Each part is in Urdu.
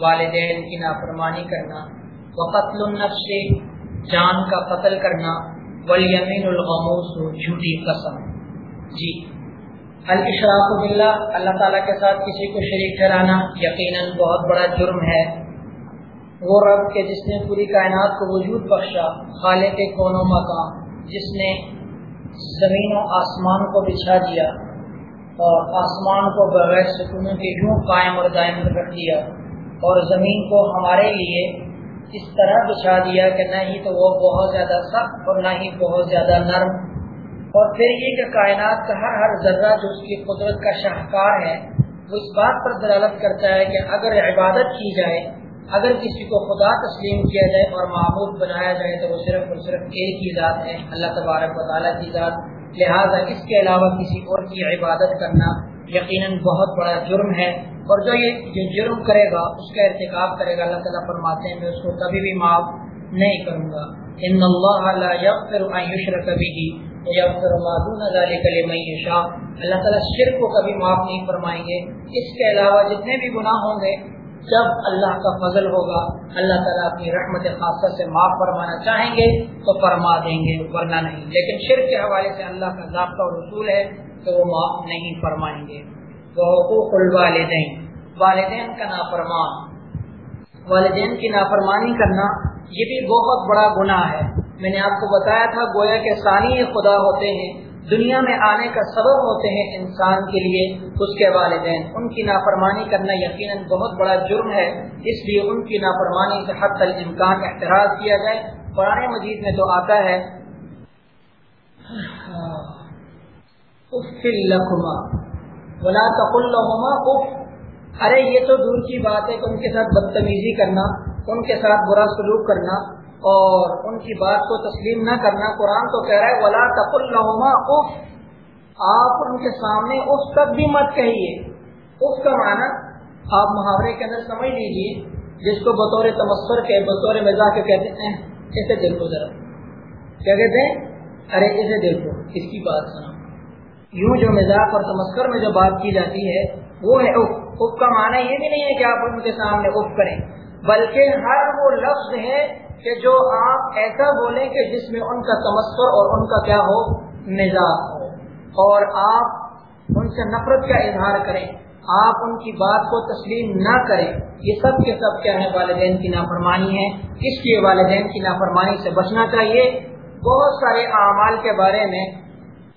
والدین کی نافرمانی کرنا، وقتل النفس، جان کا قتل کرنا والیمین الغموس، جھوٹی قسم۔ جی۔ الاشراق باللہ، اللہ تعالیٰ کے ساتھ کسی کو شریک ٹھہرانا یقیناً بہت بڑا جرم ہے۔ وہ رب کے جس نے پوری کائنات کو وجود بخشا، خالق کے کونوں مقام، جس نے زمین و آسمان کو بچھا دیا اور آسمان کو بغیر سکونوں کے یوں قائم اور دائم رکھ دیا۔ اور زمین کو ہمارے لیے اس طرح بچھا دیا کہ نہ ہی تو وہ بہت زیادہ سخت اور نہ ہی بہت زیادہ نرم۔ اور پھر یہ کہ کائنات کا ہر ہر ذرہ جو اس کی قدرت کا شاہکار ہے، وہ اس بات پر دلالت کرتا ہے کہ اگر عبادت کی جائے، اگر کسی کو خدا تسلیم کیا جائے اور معبود بنایا جائے، تو وہ صرف اور صرف ایک ہی ذات ہے، اللہ تبارک و تعالیٰ کی ذات۔ لہٰذا اس کے علاوہ کسی اور کی عبادت کرنا یقیناً بہت بڑا جرم ہے۔ اور جو یہ جرم کرے گا، اس کا ارتکاب کرے گا، اللہ تعالیٰ فرماتے ہیں، میں اس کو کبھی بھی معاف نہیں کروں گا۔ ان اللہ لا یغفر ان یشرک به ویغفر ما دون ذلك لمن یشاء اللہ تعالیٰ شرک کو کبھی معاف نہیں فرمائیں گے۔ اس کے علاوہ جتنے بھی گناہ ہوں گے جب اللہ کا فضل ہوگا۔ اللہ تعالیٰ اپنی رحمت خاصہ سے معاف فرمانا چاہیں گے تو فرما دیں گے، ورنہ نہیں۔ لیکن شرک کے حوالے سے اللہ کا ضابطہ اور رسول ہے تو وہ معاف نہیں فرمائیں گے۔ حقوق الوالدین والدین۔ کا نافرمان۔ والدین کی نافرمانی کرنا، یہ بھی بہت بڑا گناہ ہے۔ میں نے آپ کو بتایا تھا، گویا کے ثانی خدا ہوتے ہیں، دنیا میں آنے کا سبب ہوتے ہیں انسان کے لیے، اس کے والدین۔ ان کی نافرمانی کرنا یقیناً بہت بڑا جرم ہے۔ اس لیے ان کی نافرمانی سے حد تک امکان احتراض کیا جائے۔ قرآن مجید میں تو آتا ہے۔ بلا اف ارے یہ تو دور کی بات ہے کہ ان کے ساتھ بدتمیزی کرنا، ان کے ساتھ برا سلوک کرنا اور ان کی بات کو تسلیم نہ کرنا۔ قرآن تو کہہ رہا ہے، ولا تق الحما اف آپ ان کے سامنے اس تک بھی مت کہیے۔ اس کا معنی آپ محاورے کے اندر سمجھ لیجیے جس کو بطور تمسر کے، بطور مزاح کے کہتے ہیں، اسے دل کو ذرا۔ کیا کہتے ہیں؟ ارے اسے دل کو اس کی بات سنا یوں جو مزاق اور تمسکر میں جو بات کی جاتی ہے، وہ ہے اف۔ اف کا معنی یہ بھی نہیں ہے کہ آپ ان کے سامنے اف کریں۔ بلکہ ہر وہ لفظ ہے کہ جو آپ ایسا بولیں کہ جس میں ان کا تمسکر اور ان کا کیا ہو مزاق ہو۔ اور آپ ان سے نفرت کا اظہار کریں۔ آپ ان کی بات کو تسلیم نہ کریں۔ یہ سب کے سب کیا ہے والدین کی نافرمانی ہے اس لیے والدین کی نافرمانی سے بچنا چاہیے۔ بہت سارے اعمال کے بارے میں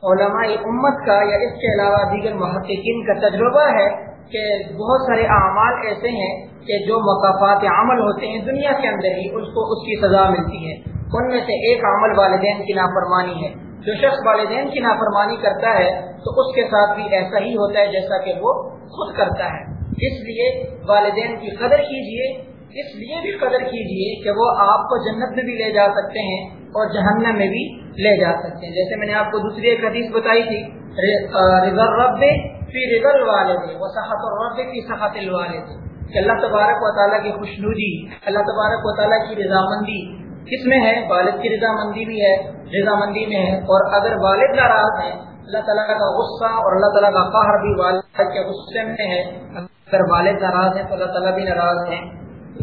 علماء امت کا یا اس کے علاوہ دیگر محققین کا تجربہ ہے کہ بہت سارے اعمال ایسے ہیں کہ جو مقافات عمل ہوتے ہیں دنیا کے اندر ہی، اس کو اس کی سزا ملتی ہے۔ ان میں سے ایک عمل والدین کی نافرمانی ہے۔ جو شخص والدین کی نافرمانی کرتا ہے تو اس کے ساتھ بھی ایسا ہی ہوتا ہے جیسا کہ وہ خود کرتا ہے۔ اس لیے والدین کی قدر کیجیے اس لیے بھی قدر کیجیے کہ وہ آپ کو جنت میں بھی لے جا سکتے ہیں اور جہنم میں بھی لے جا سکتے ہیں۔ جیسے میں نے آپ کو دوسری ایک حدیث بتائی تھی رب فی رضا الوالد وہ صحت الرب فی صحت الوالد، کہ اللہ تبارک و تعالیٰ کی خوشنودی، اللہ تبارک و تعالیٰ کی رضامندی کس میں ہے؟ والد کی رضامندی بھی ہے، رضامندی میں ہے، اور اگر والد ناراض ہیں، اللہ تعالیٰ کا غصہ اور اللہ تعالیٰ کا قہر بھی والد کے غصے میں ہے۔ اگر والد ناراض ہیں تو اللہ تعالیٰ بھی ناراض ہیں۔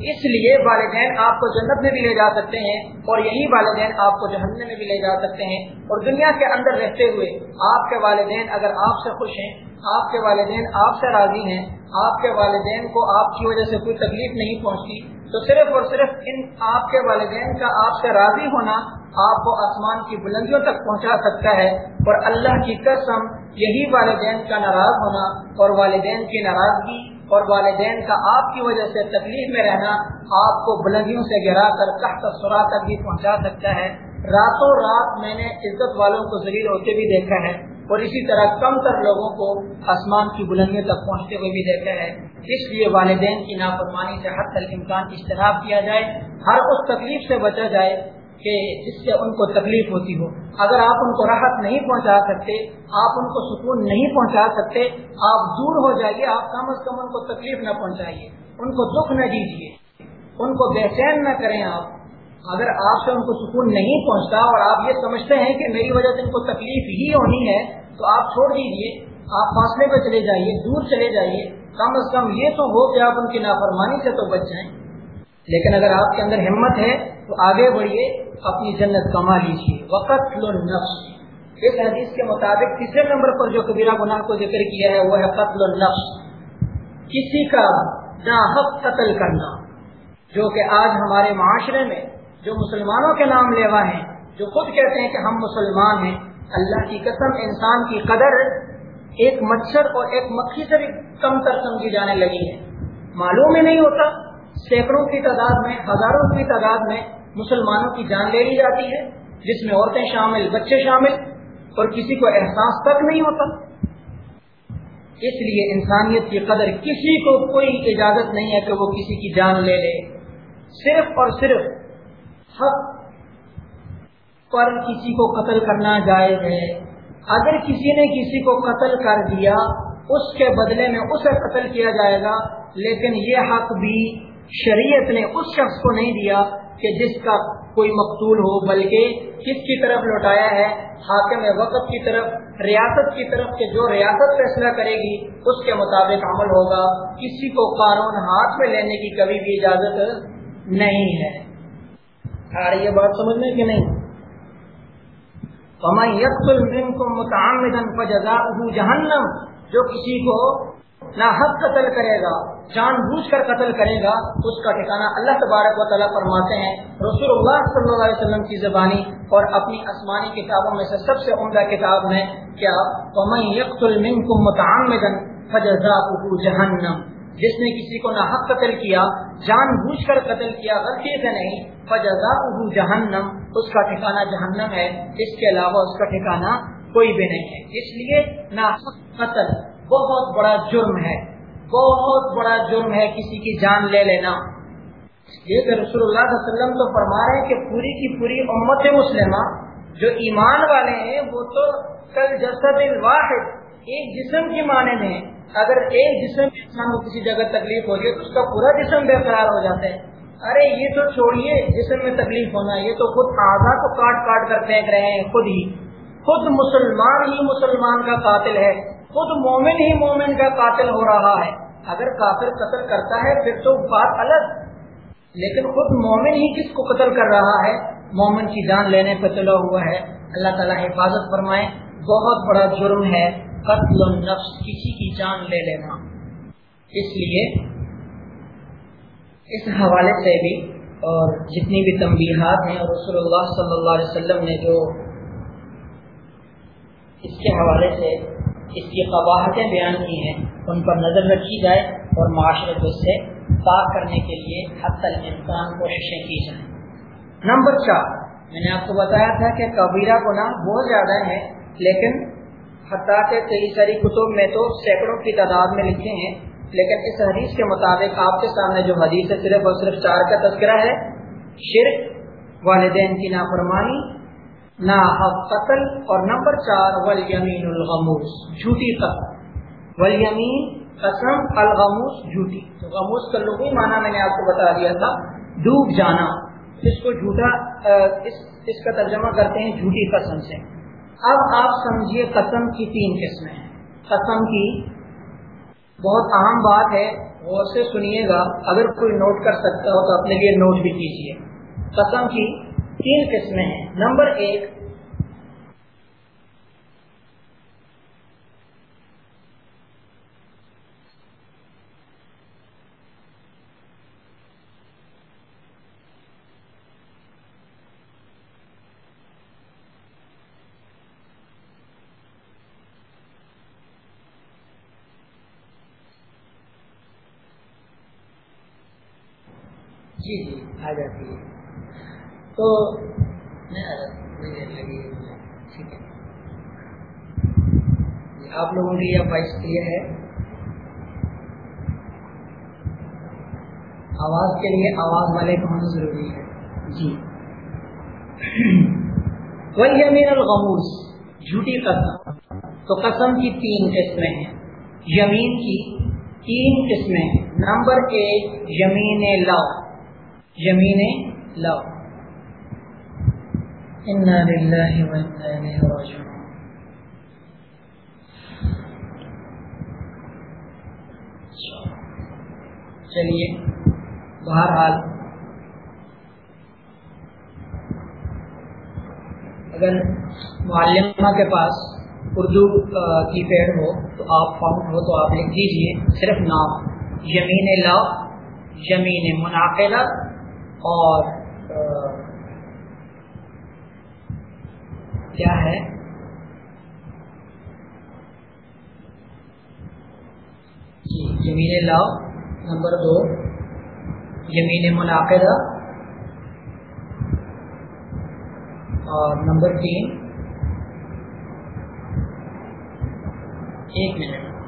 اس لیے والدین آپ کو جنت میں بھی لے جا سکتے ہیں اور یہی والدین آپ کو جہنم میں بھی لے جا سکتے ہیں اور دنیا کے اندر رہتے ہوئے آپ کے والدین اگر آپ سے خوش ہیں، آپ کے والدین آپ سے راضی ہیں، آپ کے والدین کو آپ کی وجہ سے کوئی تکلیف نہیں پہنچتی، تو صرف اور صرف ان آپ کے والدین کا آپ سے راضی ہونا آپ کو آسمان کی بلندیوں تک پہنچا سکتا ہے اور اللہ کی قسم یہی والدین کا ناراض ہونا اور والدین کی ناراضگی اور والدین کا آپ کی وجہ سے تکلیف میں رہنا آپ کو بلندیوں سے گرا کر تحت سرا تک بھی پہنچا سکتا ہے۔ راتوں رات میں نے عزت والوں کو ذلیل ہوتے بھی دیکھا ہے اور اسی طرح کم تر لوگوں کو آسمان کی بلندیوں تک پہنچتے ہوئے بھی دیکھا ہے۔ اس لیے والدین کی نافرمانی سے ہر تک امکان اجتناب کیا جائے، ہر اس تکلیف سے بچا جائے۔ کہ جس سے ان کو تکلیف ہوتی ہو۔ اگر آپ ان کو راحت نہیں پہنچا سکتے، آپ ان کو سکون نہیں پہنچا سکتے، آپ دور ہو جائیے، آپ کم از کم ان کو تکلیف نہ پہنچائیے۔ ان کو دکھ نہ دیجیے۔ ان کو بے چین نہ کریں آپ۔ اگر آپ سے ان کو سکون نہیں پہنچتا اور آپ یہ سمجھتے ہیں کہ میری وجہ سے ان کو تکلیف ہی ہونی ہے، تو آپ چھوڑ دیجیے۔ آپ فاصلے پہ چلے جائیے، دور چلے جائیے۔ کم از کم یہ تو ہو کہ آپ ان کی نافرمانی سے تو بچ جائیں۔ لیکن اگر آپ کے اندر ہمت ہے، تو آگے بڑھیے۔ اپنی جنت کما لیجیے وقت النفس۔ اس حدیث کے مطابق تیسرے نمبر پر جو کبیرہ گناہ کو ذکر کیا ہے، وہ ہے قتل النفس۔ کسی کا ناحق قتل کرنا، جو کہ آج ہمارے معاشرے میں جو مسلمانوں کے نام لیوا ہیں، جو خود کہتے ہیں کہ ہم مسلمان ہیں۔ اللہ کی قسم، انسان کی قدر ایک مچھر اور ایک مکھی سے بھی کم تر سمجھی جانے لگی ہے۔ معلوم ہی نہیں ہوتا، سینکڑوں کی تعداد میں، ہزاروں کی تعداد میں مسلمانوں کی جان لے لی جاتی ہے، جس میں عورتیں شامل، بچے شامل، اور کسی کو احساس تک نہیں ہوتا۔ اس لیے انسانیت کی قدر کسی کو کوئی اجازت نہیں ہے کہ وہ کسی کی جان لے لے۔ صرف اور صرف حق پر کسی کو قتل کرنا جائز ہے۔ اگر کسی نے کسی کو قتل کر دیا، اس کے بدلے میں اسے قتل کیا جائے گا، لیکن یہ حق بھی شریعت نے اس شخص کو نہیں دیا کہ جس کا کوئی مقتول ہو، بلکہ کس کی طرف لوٹایا ہے، حاکم وقت کی طرف، ریاست کی طرف کہ جو ریاست فیصلہ کرے گی، اس کے مطابق عمل ہوگا۔ کسی کو قانون ہاتھ میں لینے کی کبھی بھی اجازت نہیں ہے۔ آ رہی ہے بات سمجھ میں کہ نہیں؟ جہنم جو کسی کو نہ حق قتل کرے گا، جان بوجھ کر قتل کرے گا، اس کا ٹھکانا اللہ تبارک و تعالیٰ فرماتے ہیں۔ رسول اللہ صلی اللہ علیہ وسلم کی زبانی اور اپنی آسمانی کتابوں میں سے سب سے عمدہ کتاب ہے کیا جہنم جس نے کسی کو نہ حق قتل کیا، جان بوجھ کر قتل کیا غلطی سے نہیں فجزا جہنم اس کا ٹھکانا جہنم ہے، اس کے علاوہ اس کا ٹھکانا کوئی بھی نہیں ہے۔ اس لیے نہ قتل بہت بڑا جرم ہے، بہت بڑا جرم ہے، کسی کی جان لے لینا۔ یہ کہ رسول اللہ صلی اللہ علیہ وسلم تو فرما رہے ہیں کہ پوری کی پوری امت مسلمہ جو ایمان والے ہیں، وہ تو کل جسد واحد ایک جسم کی معنی میں اگر ایک جسم انسان کو کسی جگہ تکلیف ہو جائے تو اس کا پورا جسم بے قرار ہو جاتا ہے۔ ارے، یہ تو چھوڑیے، جسم میں تکلیف ہونا، یہ تو خود آزا کو کاٹ کاٹ کر پھینک رہے ہیں، خود ہی۔ خود مسلمان ہی مسلمان کا قاتل ہے۔ خود مومن ہی مومن کا قاتل ہو رہا ہے۔ اگر کافر قتل کرتا ہے، پھر تو بات الگ۔ لیکن خود مومن ہی کس کو قتل کر رہا ہے؟ مومن کی جان لینے پہ چلا ہوا ہے۔ اللہ تعالیٰ حفاظت فرمائے، بہت بڑا جرم ہے۔ قتل النفس، کسی کی جان لے لینا۔ اس لیے اس حوالے سے بھی اور جتنی بھی تنبیہات ہیں اور رسول اللہ صلی اللہ علیہ وسلم نے جو اس کے حوالے سے اس کی قواہتیں بیان کی ہیں ان پر نظر رکھی جائے اور معاشرے کو اس سے پاک کرنے کے لیے حد تک امکان کوششیں کی جائیں۔ نمبر چار۔ میں نے آپ کو بتایا تھا کہ کبیرہ گناہ بہت زیادہ ہے لیکن حتیٰ کہ کئی ساری کتب میں تو سینکڑوں کی تعداد میں لکھے ہیں لیکن اس حدیث کے مطابق آپ کے سامنے جو حدیث ہے صرف اور صرف چار کا تذکرہ ہے شرک والدین کی نافرمانی نا قتل اور نمبر چار ولیمین الغموس جھوٹی قتل۔ ولیمین قسم الغموس جھوٹی۔ تو غموس کا لغوی معنی میں نے آپ کو بتا دیا تھا ڈوب جانا۔ اس کو جھوٹا اس, اس کا ترجمہ کرتے ہیں جھوٹی قسم سے۔ اب آپ سمجھیے قسم کی تین قسمیں ہیں۔ قسم کی بہت اہم بات ہے غور سے سنیے گا۔ اگر کوئی نوٹ کر سکتا ہو تو اپنے لیے نوٹ بھی کیجیے۔ قسم کی تین قسمیں ہیں۔ نمبر ایک جی جی آ جاتی ہے۔ تو ٹھیک ہے۔ جی، آپ لوگوں کے لیے وائس کلیئر ہے، آواز کے لیے آواز والے کو ہونا ضروری ہے۔ جی۔ وہی امین الغموس جھوٹی قسم۔ تو قسم کی تین قسمیں ہیں۔ یمین کی تین قسمیں نمبر ایک، یمین لو یمین لو انا للہ و انا الیہ راجعون چلیے، بہرحال، اگر معلمہ کے پاس اردو کی پیڑ ہو تو آپ فاؤنڈ ہو تو آپ لکھ دیجیے صرف نام، یمین لا، یمین منعقدہ اور کیا ہے؟ جی، یمین لاؤ نمبر دو یمین منعقدہ اور نمبر تین ایک منٹ۔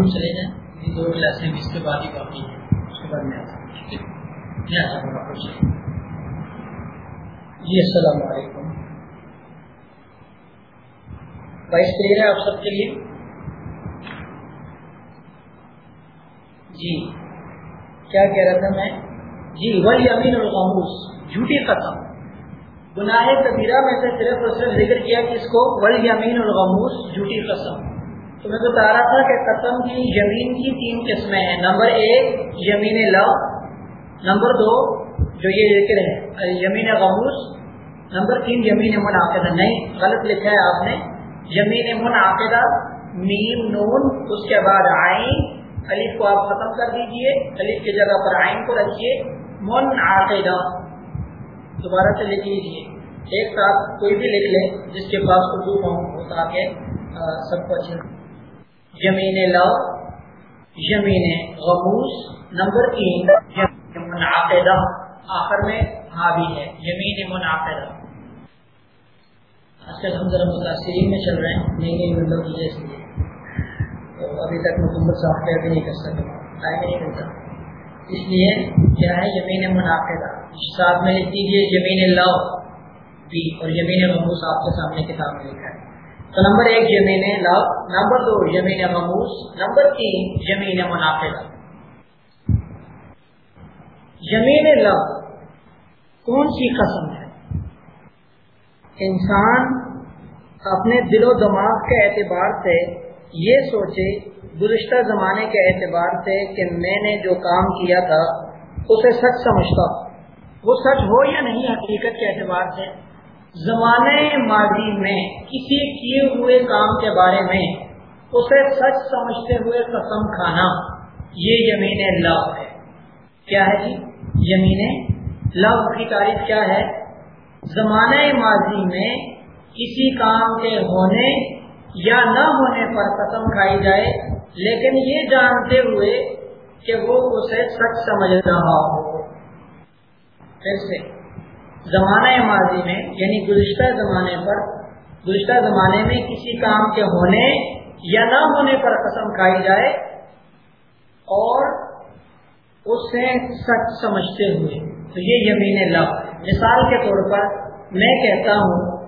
آپ لوگ چلے جائیں۔ یہ دو کلاسیں اس کے بعد ہی باقی ہیں۔ اس کے بعد میں آتا ہوں۔ ٹھیک ہے؟ آپ کو جی السلام علیکم۔ وائس کلیئر ہے آپ سب کے لیے؟ جی۔ کیا کہہ رہا تھا میں؟ جی ولی امین الغموس۔ جھوٹی قسم گناہ کبیرہ میں سے صرف اور صرف ذکر کیا کہ اس کو؟ ولی امین الغموس۔ جھوٹی قسم۔ تو میں بتا رہا تھا کہ قسم کی زمین کی تین قسمیں ہیں۔ نمبر ایک، یمین لا نمبر دو، جو یہ ذکر ہے یمین غموس۔ نمبر تین، یمین منعقدہ۔ نہیں، غلط لکھا ہے آپ نے۔ یمین منعقدہ، میم نون، اس کے بعد آئین علیف کو آپ ختم کر دیجیے۔ علیف کی جگہ پر آئین کو رکھیے۔ منعقدہ۔ دوبارہ سے لکھ لیجیے ایک ساتھ کوئی بھی لکھ لیں، جس کے پاس اردو ہو تاکہ سب کو اچھا یمین لا یمین غموس، نمبر تین منعقدہ، آخر میں حاوی ہے یمین منعقدہ۔ اصل ہم ذرا متاثرین میں چل رہے ہیں، نئی نئی مطلب ونڈو کی جیسے تو ابھی تک مکمل صاف کیا بھی نہیں کر سکتے ٹائم نہیں ملتا اس لیے کیا ہے یمین منعقدہ۔ ساتھ میں لکھ دیجیے یمین لا بھی اور یمین غموس آپ کے سامنے کتاب میں لکھا ہے۔ تو نمبر ایک یمین لو نمبر دو یمین غموس نمبر تین یمین منافع یمین لو کون سی قسم ہے؟ انسان اپنے دل و دماغ کے اعتبار سے یہ سوچے، گزشتہ زمانے کے اعتبار سے کہ میں نے جو کام کیا تھا، اسے سچ سمجھتا وہ سچ ہو یا نہیں حقیقت کے اعتبار سے؟ زمانے ماضی میں کسی کیے ہوئے کام کے بارے میں اسے سچ سمجھتے ہوئے قسم کھانا، یہ یمین لو ہے۔ کیا ہے جی؟ یمین لو کی تاریخ کیا ہے؟ زمانے ماضی میں کسی کام کے ہونے یا نہ ہونے پر قسم کھائی جائے، لیکن یہ جانتے ہوئے کہ وہ اسے سچ سمجھ رہا ہو۔ پھر سے۔ زمانہ ماضی میں یعنی گزشتہ زمانے پر، گزشتہ زمانے میں کسی کام کے ہونے یا نہ ہونے پر قسم کھائی جائے اور اسے سچ سمجھتے ہوئے۔ تو یہ یمین لفظ مثال کے طور پر میں کہتا ہوں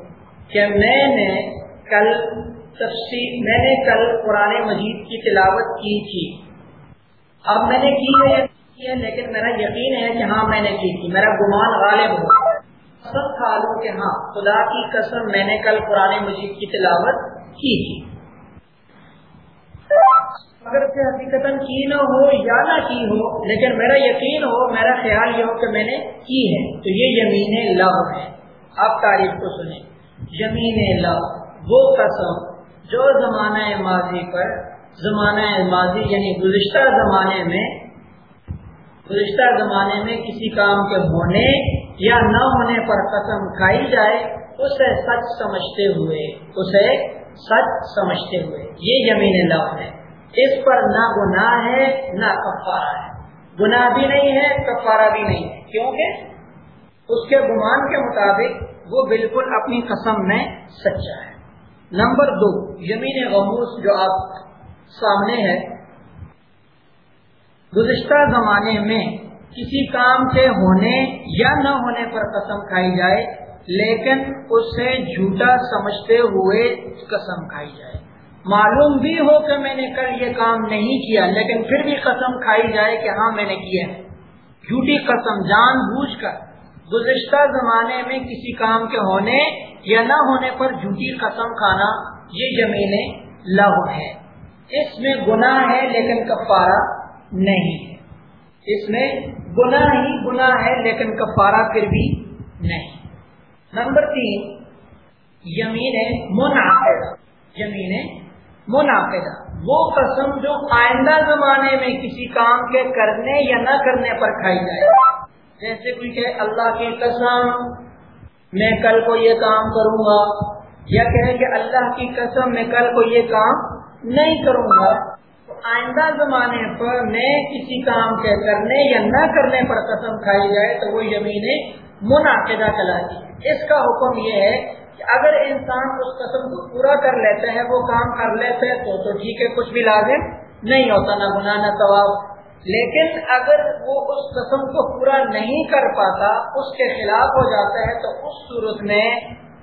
کہ میں نے کل تفصیل، میں نے کل قرآن مجید کی تلاوت کی تھی۔ اب میں نے کی ہے، لیکن میرا یقین ہے کہ ہاں میں نے کی تھی۔ میرا گمان غالب ہو۔ سب کھالوں کہ ہاں خدا کی قسم میں نے کل قرآن مجید کی تلاوت کی تھی۔ اگر سے حقیقت کی نہ ہو یا نہ کی ہو، لیکن میرا یقین ہو، میرا خیال یہ ہو کہ میں نے کی ہے۔ تو یہ یمین لو ہے۔ اب تاریخ کو سنیں۔ یمین لو وہ قسم جو زمانہ ماضی پر، زمانہ ماضی یعنی گزشتہ زمانے میں، گزشتہ زمانے میں کسی کام کے ہونے یا نہ ہونے پر قسم کھائی جائے، اسے سچ سمجھتے ہوئے، اسے سچ سمجھتے ہوئے۔ یہ یمین لو ہے۔ اس پر نہ گناہ ہے، نہ کفارہ ہے۔ گناہ بھی نہیں ہے، کفارہ بھی نہیں ہے۔ کیونکہ اس کے گمان کے مطابق وہ بالکل اپنی قسم میں سچا ہے۔ نمبر دو یمین غموس جو آپ سامنے ہے۔ گزشتہ زمانے میں کسی کام کے ہونے یا نہ ہونے پر قسم کھائی جائے، لیکن اسے جھوٹا سمجھتے ہوئے قسم کھائی جائے۔ معلوم بھی ہو کہ میں نے کل یہ کام نہیں کیا، لیکن پھر بھی قسم کھائی جائے کہ ہاں میں نے کیا۔ ہے جھوٹی قسم جان بوجھ کر گزشتہ زمانے میں کسی کام کے ہونے یا نہ ہونے پر جھوٹی قسم کھانا یہ زمین لو ہے اس میں گناہ ہے لیکن کفارہ نہیں۔ ہے اس میں گناہ ہی گناہ ہے، لیکن کفارہ پھر بھی نہیں۔ نمبر تین، یمین منعقدہ۔ یمین منعقدہ۔ وہ قسم جو آئندہ زمانے میں کسی کام کے کرنے یا نہ کرنے پر کھائی جائے۔ جیسے کوئی کہ اللہ کی قسم، میں کل کو یہ کام کروں گا۔ یا کہیں کہ اللہ کی قسم، میں کل کو یہ کام نہیں کروں گا۔ آئندہ زمانے پر میں کسی کام کے کرنے یا نہ کرنے پر قسم کھائی جائے تو وہ یمین منعقدہ کہلاتی ہے اس کا حکم یہ ہے کہ اگر انسان اس قسم کو پورا کر لیتا ہے، وہ کام کر لیتے تو تو ٹھیک ہے، کچھ بھی لازم نہیں ہوتا، نہ گناہ، نہ ثواب۔ لیکن اگر وہ اس قسم کو پورا نہیں کر پاتا، اس کے خلاف ہو جاتا ہے، تو اس صورت میں،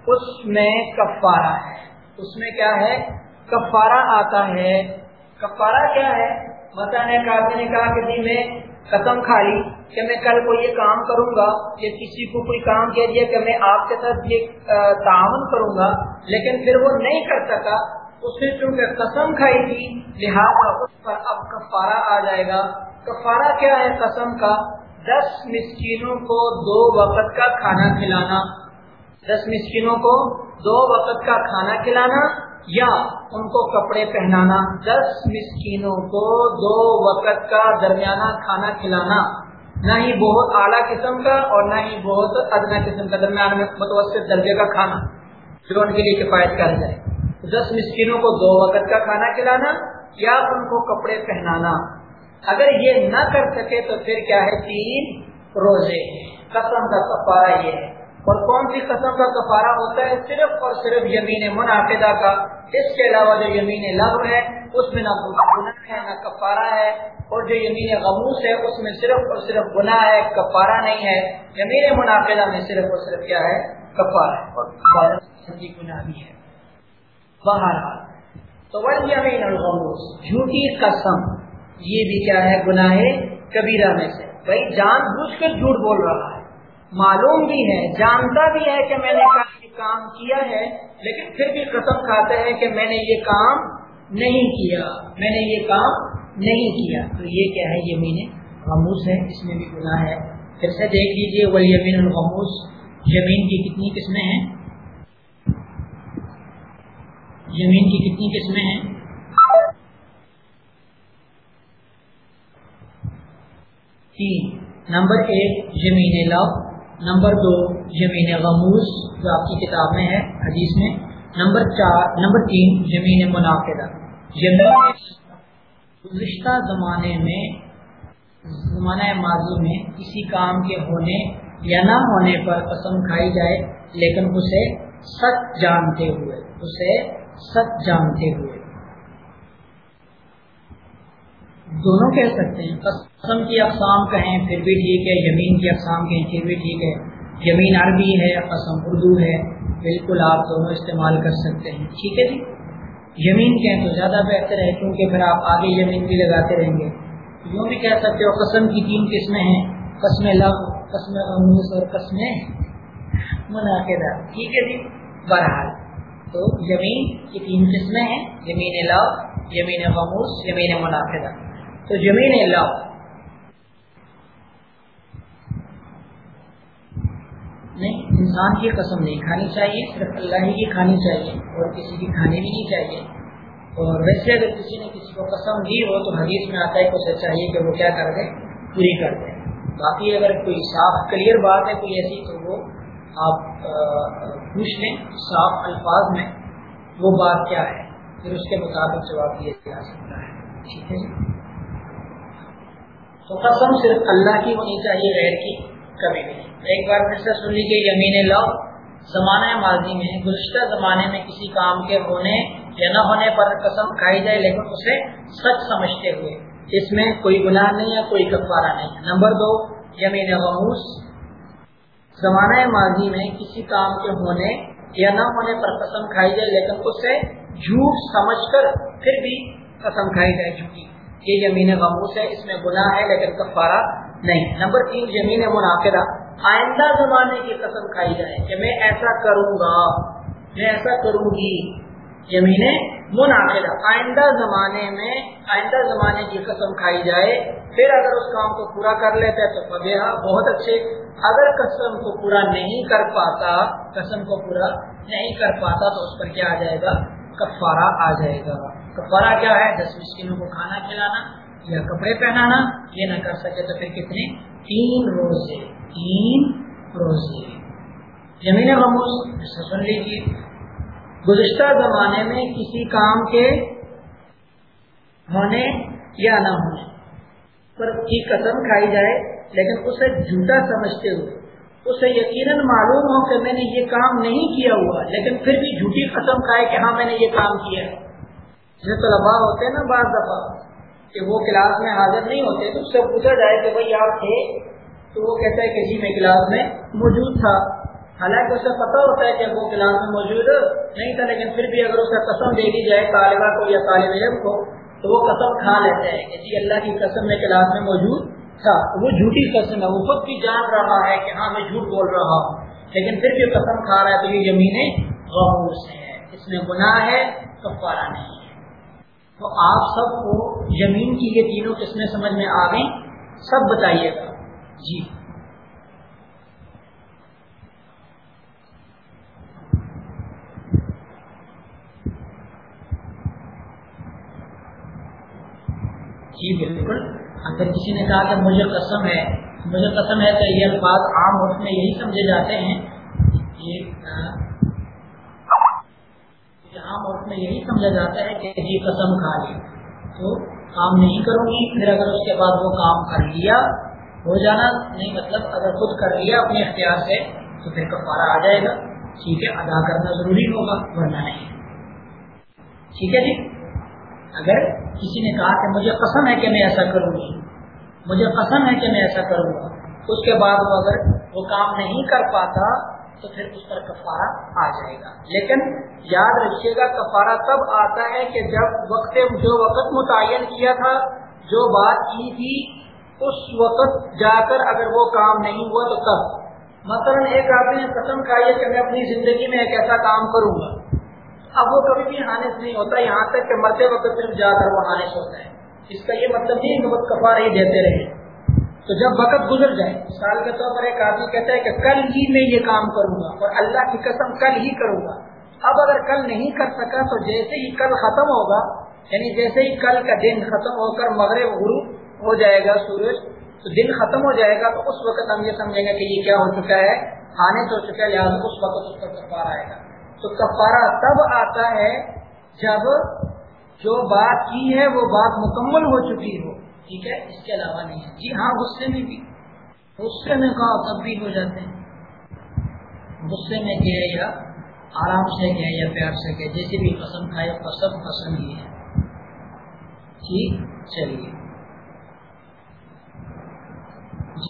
اس میں کفارہ ہے۔ اس میں کیا ہے؟ کفارہ آتا ہے۔ کفارہ کیا ہے؟ متا نے نے کہا کہ جی میں قسم کھا لی کہ میں کل کو یہ کام کروں گا، یا کسی کو کوئی کام کہہ دیا کہ میں آپ کے ساتھ یہ تعاون کروں گا، لیکن پھر وہ نہیں کر سکا۔ اس نے چونکہ قسم کھائی تھی، لہٰذا اس پر اب کفارہ آ جائے گا۔ کفارہ کیا ہے قسم کا؟ دس مسکینوں کو دو وقت کا کھانا کھلانا۔ دس مسکینوں کو دو وقت کا کھانا کھلانا۔ یا ان کو کپڑے پہنانا، دس مسکینوں کو دو وقت کا درمیانہ کھانا کھلانا۔ نہ ہی بہت اعلیٰ قسم کا اور نہ ہی بہت ادنا قسم کا، درمیان متوسط درجے کا کھانا۔ جو ان کے لیے کفایت کر جائے دس مسکینوں کو دو وقت کا کھانا کھلانا یا ان کو کپڑے پہنانا۔ اگر یہ نہ کر سکے تو پھر کیا ہے؟ تین روزے۔ قسم کا کفارہ یہ ہے۔ اور کون سی قسم کا کفارہ ہوتا ہے؟ صرف اور صرف یمین منعقدہ کا۔ اس کے علاوہ جو یمین لغو ہے، اس میں نہ گناہ ہے، نہ کفارہ ہے۔ اور جو یمین غموس ہے، اس میں صرف اور صرف گناہ ہے، کفارہ نہیں ہے۔ یمین منعقدہ میں صرف اور صرف کیا ہے؟ کفارہ گناہ بھی ہے۔ بہرحال، تو یمین الغموس؟ جھوٹی قسم۔ یہ بھی کیا ہے؟ گناہ کبیرہ میں سے۔ بھائی، جان بوجھ کر جھوٹ بول رہا ہے۔ معلوم بھی ہے، جانتا بھی ہے کہ میں نے کام کیا ہے، لیکن پھر بھی قسم کھاتے ہیں کہ میں نے یہ کام نہیں کیا، میں نے یہ کام نہیں کیا۔ تو یہ کیا ہے؟ یمین غموس ہے اس میں بھی گناہ ہے۔ پھر سے دیکھ لیجیے وہ یمین الغموس۔ زمین کی کتنی قسمیں ہیں؟ زمین کی کتنی قسمیں ہیں؟ تین۔ نمبر ایک زمین لو نمبر دو زمین غموس جو آپ کی کتاب میں ہے، حدیث میں، نمبر چار، نمبر تین زمین منعقدہ گزشتہ زمانے میں، زمانہ ماضی میں کسی کام کے ہونے یا نہ ہونے پر قسم کھائی جائے، لیکن اسے سچ جانتے ہوئے، اسے سچ جانتے ہوئے۔ دونوں کہہ سکتے ہیں۔ قسم کی اقسام کہیں پھر بھی ٹھیک ہے، یمین کی اقسام کہیں پھر بھی ٹھیک ہے۔ یمین عربی ہے، قسم اردو ہے۔ بالکل آپ دونوں استعمال کر سکتے ہیں۔ ٹھیک ہے جی؟ یمین کہیں تو زیادہ بہتر ہے، کیونکہ پھر آپ آگے یمین بھی لگاتے رہیں گے۔ یوں بھی کہہ سکتے ہو، قسم کی تین قسمیں ہیں۔ قسم لغ قسم اموس اور قسم منعقدہ۔ ٹھیک ہے جی؟ بہرحال، تو زمین کی تین قسمیں ہیں۔ زمین لا زمین غموس زمین منافدہ تو زمین لا نہیں، انسان کی قسم نہیں، کھانی چاہیے، صرف اللہ ہی کی کھانی چاہیے، اور کسی کی کھانی بھی نہیں چاہیے۔ اور ویسے اگر کسی نے کسی کو قسم دی ہو تو حدیث میں آتا ہے کہ اسے چاہیے کہ وہ کیا کر دے، پوری کر دے۔ باقی اگر کوئی صاف کلیئر بات ہے، کوئی ایسی، تو وہ آپ پوچھ لیں، صاف الفاظ میں وہ بات کیا ہے، پھر اس کے مطابق جواب دیا جا سکتا ہے۔ ٹھیک ہے جی؟ تو قسم صرف اللہ کی ہونی چاہیے، غیر کی کبھی بھی ایک بار پھر سے سن لیجیے یمین لا زمانہ ماضی میں، گزشتہ زمانے میں کسی کام کے ہونے یا نہ ہونے پر قسم کھائی جائے، لیکن اسے سچ سمجھتے ہوئے۔ اس میں کوئی گناہ نہیں ہے، کوئی کفارہ نہیں ہے۔ نمبر دو یمین غموس۔ زمانہ ماضی میں کسی کام کے ہونے یا نہ ہونے پر قسم کھائی جائے، لیکن اس سے جھوٹ سمجھ کر پھر بھی قسم کھائی جائے، جھوٹی۔ یہ زمین غموس ہے، اس میں گناہ ہے لیکن کفارہ نہیں۔ نمبر تین زمین منافرہ آئندہ زمانے کی قسم کھائی جائے کہ میں ایسا کروں گا، میں ایسا کروں گی۔ زمین منافرہ آئندہ زمانے میں، آئندہ زمانے کی قسم کھائی جائے، پھر اگر اس کام کو پورا کر لیتے تو فبیہ بہت اچھے۔ اگر قسم کو پورا نہیں کر پاتا، قسم کو پورا نہیں کر پاتا تو اس پر کیا آ جائے گا؟ کفارہ آ جائے گا۔ کفارہ کیا ہے؟ دس مسکینوں کو کھانا کھلانا، یا کپڑے پہنانا، یہ نہ کر سکے تو پھر کتنے؟ تین روزے تین روزے۔ زمین خاموش سن لیجیے گزشتہ زمانے میں کسی کام کے ہونے یا نہ ہونے پر کی قسم کھائی جائے، لیکن اسے جھوٹا سمجھتے ہوئے، اسے یقیناً معلوم ہو کہ میں نے یہ کام نہیں کیا ہوا، لیکن پھر بھی جھوٹی قسم کھائے کہ ہاں میں نے یہ کام کیا۔ ہے جیسے طلبا ہوتے ہیں نا بعض دفعہ، کہ وہ کلاس میں حاضر نہیں ہوتے، تو اس سے پوچھا جائے کہ بھائی آپ تھے، تو وہ کہتا ہے کہ جی میں کلاس میں موجود تھا۔ حالانکہ اسے پتا ہوتا ہے کہ وہ کلاس میں موجود نہیں تھا، لیکن پھر بھی اگر اسے قسم دے دی جائے، طالبہ کو یا طالب علم کو، تو وہ قسم کھا لیتے ہیں کہ جی اللہ کی قسم میں کلاس میں موجود تھا۔ وہ جھوٹی قسم ہے، وہ خود بھی جان رہا ہے کہ ہاں میں جھوٹ بول رہا ہوں، لیکن پھر بھی قسم کھا رہا ہے، تو یہ زمین غموس ہے۔ اس میں گناہ ہے کفارہ نہیں تو آپ سب کو زمین کی یہ تینوں قسمیں سمجھ میں آ گئی سب بتائیے۔ گا جی۔ جی بالکل۔ اگر کسی نے کہا کہ مجھے قسم ہے، مجھے قسم ہے کہ یہ الفاظ عام وقت میں یہی سمجھے جاتے ہیں۔ عام وقت میں یہی سمجھا جاتا ہے کہ یہ قسم کھا لی۔ تو کام نہیں کروں گی، پھر اگر اس کے بعد وہ کام کر لیا، ہو جانا، نہیں مطلب اگر خود کر لیا اپنے اختیار سے، تو پھر کفارہ آ جائے گا۔ ٹھیک ہے ادا کرنا ضروری ہوگا، ورنہ نہیں۔ ٹھیک ہے جی؟ اگر کسی نے کہا کہ مجھے قسم ہے کہ میں ایسا کروں گی، مجھے قسم ہے کہ میں ایسا کروں گا، اس کے بعد وہ اگر وہ کام نہیں کر پاتا تو پھر اس پر کفارہ آ جائے گا۔ لیکن یاد رکھیے گا، کفارہ تب آتا ہے کہ جب وقت جو وقت متعین کیا تھا، جو بات کی تھی، اس وقت جا کر اگر وہ کام نہیں ہوا تو تب۔ مثلا ایک آدمی نے قسم کھائی ہے کہ میں اپنی زندگی میں ایک ایسا کام کروں گا۔ اب وہ کبھی بھی حانث نہیں ہوتا، یہاں تک کہ مرتے وقت صرف جا کر وہ حانث ہوتا ہے۔ اس کا یہ مطلب نہیں کہ وہ کفارہ ہی دیتے رہے۔ تو جب وقت گزر جائے مثال کے طور پر ایک آدمی کہتا ہے کہ کل ہی میں یہ کام کروں گا اور اللہ کی قسم کل ہی کروں گا۔ اب اگر کل نہیں کر سکا تو جیسے ہی کل ختم ہوگا یعنی جیسے ہی کل کا دن ختم ہو کر مغرب، غروب ہو جائے گا، سورج، تو دن ختم ہو جائے گا، تو اس وقت ہم یہ سمجھیں گے کہ یہ کیا ہو چکا ہے کھانے ہو چکا ہے، لہٰذا اس وقت اس کا کفارہ آئے گا۔ تو کفارہ تب آتا ہے جب جو بات کی ہے وہ بات مکمل ہو چکی ہو۔ ٹھیک ہے؟ اس کے علاوہ نہیں ہے۔ جی ہاں غصے میں بھی۔ غصے میں کہا تب بھی ہو جاتے ہیں؟ غصے میں گئے یا آرام سے گئے یا پیار سے گئے، جیسے بھی پسند کھائے، قسم پسند ہی ہے۔ ٹھیک؟ چلیے۔